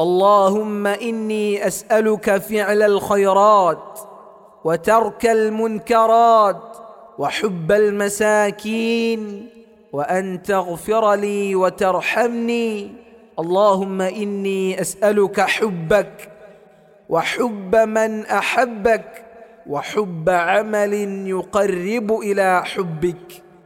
اللهم إني أسألك فعل الخيرات وترك المنكرات وحب المساكين وأن تغفر لي وترحمني. اللهم إني أسألك حبك وحب من أحبك وحب عمل يقرب إلى حبك.